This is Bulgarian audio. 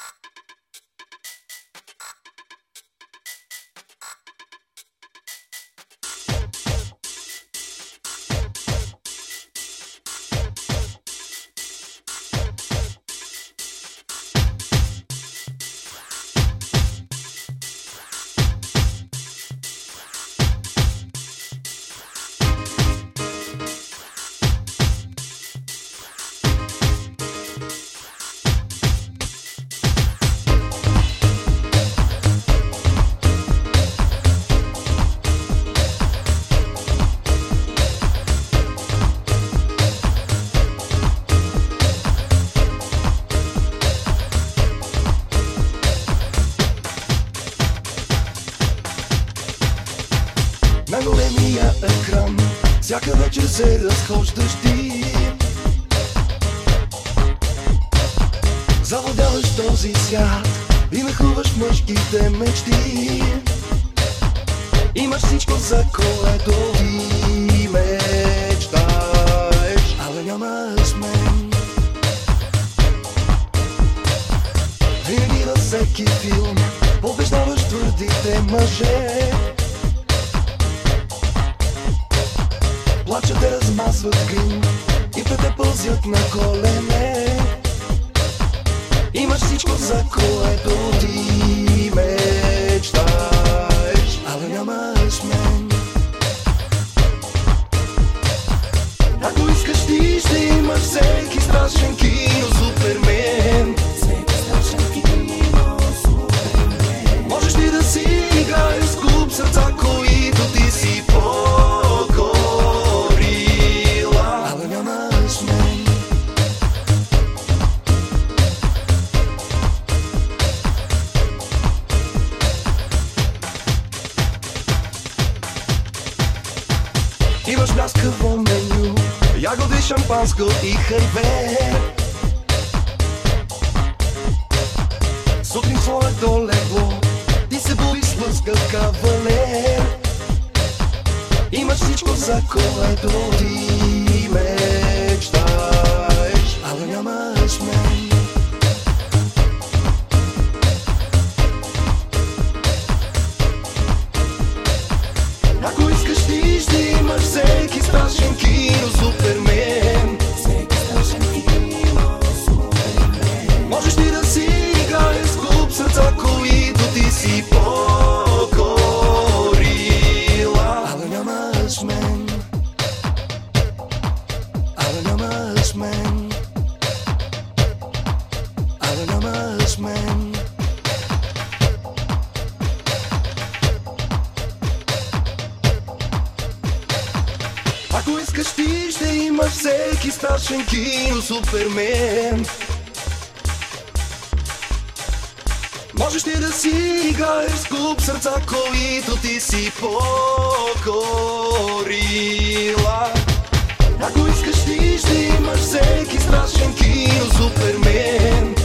you Големия екран. Всяка вечер се разхождаш ти Завладяваш този свят И нахуваш мъжките мечти. Имаш всичко за което ти мечтаеш Але нямаш мен. Винаги във всеки филм Побеждаваш твърдите мъже Плачат те размазват грим И пред те пълзят на колене. Имаш всичко за което ти мечтаеш Имаш бляскаво меню Ягоди, шампанско и хайве Сутрин в своето легло Ти се боиш с лъскав кавалер. Имаш всичко за което ти които ти си покорила Але нямаш мен Але нямаш мен Але нямаш мен Ако искаш ти ще имаш всеки страшен кино супермен Можеш ти да си играеш клуб сърца, които ти си покорила. Ако искаш ти ще имаш всеки страшен кино, супермен.